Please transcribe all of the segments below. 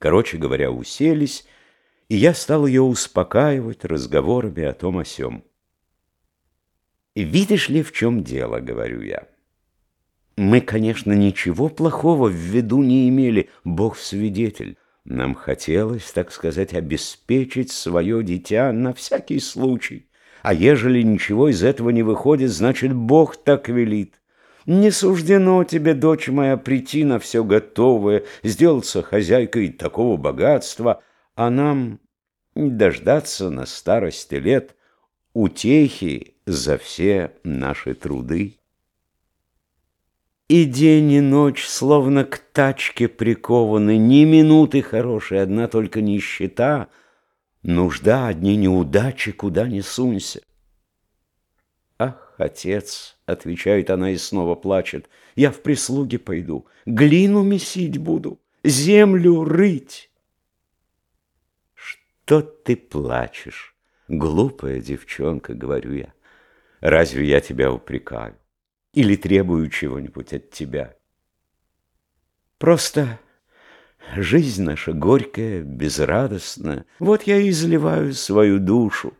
Короче говоря, уселись, и я стал ее успокаивать разговорами о том о сём. «Видишь ли, в чем дело?» — говорю я. «Мы, конечно, ничего плохого в виду не имели, Бог свидетель. Нам хотелось, так сказать, обеспечить свое дитя на всякий случай. А ежели ничего из этого не выходит, значит, Бог так велит. Не суждено тебе, дочь моя, прийти на все готовое, сделаться хозяйкой такого богатства, а нам дождаться на старости лет утехи за все наши труды. И день, и ночь словно к тачке прикованы, Ни минуты хорошей, одна только нищета, Нужда, одни неудачи, куда ни сунься. Ах, отец, отвечает она и снова плачет, Я в прислуги пойду, глину месить буду, Землю рыть. Что ты плачешь, глупая девчонка, говорю я, Разве я тебя упрекаю? или требую чего-нибудь от тебя. Просто жизнь наша горькая, безрадостная. Вот я и изливаю свою душу.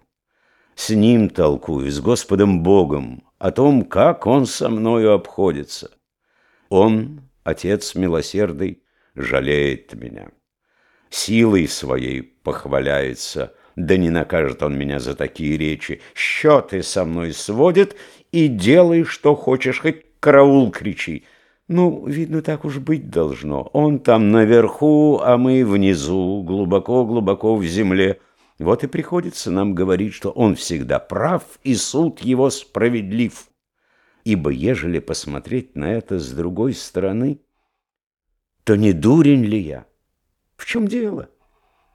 С ним толкую, с Господом Богом, о том, как Он со мною обходится. Он, Отец милосердный, жалеет меня. Силой своей похваляется, да не накажет он меня за такие речи. Счеты со мной сводит и делай, что хочешь, хоть караул кричи. Ну, видно, так уж быть должно. Он там наверху, а мы внизу, глубоко-глубоко в земле. Вот и приходится нам говорить, что он всегда прав, и суд его справедлив. Ибо ежели посмотреть на это с другой стороны, то не дурень ли я? В чем дело?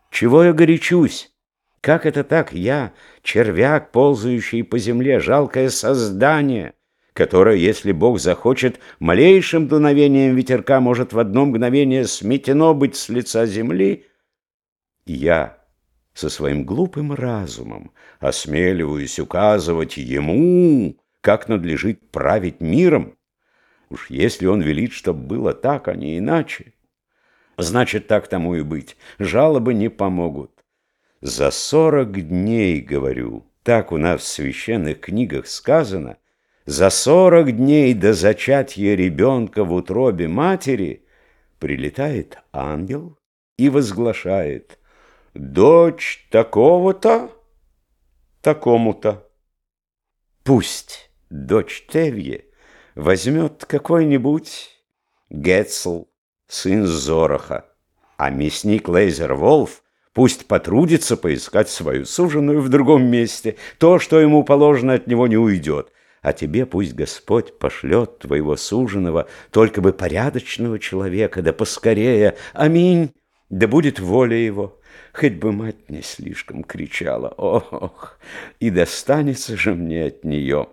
Чего я горячусь? Как это так я, червяк, ползающий по земле, жалкое создание, которое, если Бог захочет, малейшим дуновением ветерка может в одно мгновение сметено быть с лица земли, я со своим глупым разумом осмеливаюсь указывать ему, как надлежит править миром. Уж если он велит, чтоб было так, а не иначе, значит, так тому и быть. Жалобы не помогут. За сорок дней, говорю, так у нас в священных книгах сказано, за сорок дней до зачатия ребенка в утробе матери прилетает ангел и возглашает «Дочь такого-то, такому-то». Пусть дочь Тевье возьмет какой-нибудь Гетцл, сын Зороха, а мясник Лейзер Волф Пусть потрудится поискать свою суженую в другом месте. То, что ему положено, от него не уйдет. А тебе пусть Господь пошлет твоего суженого, только бы порядочного человека, да поскорее. Аминь. Да будет воля его. Хоть бы мать не слишком кричала. Ох, и достанется же мне от нее».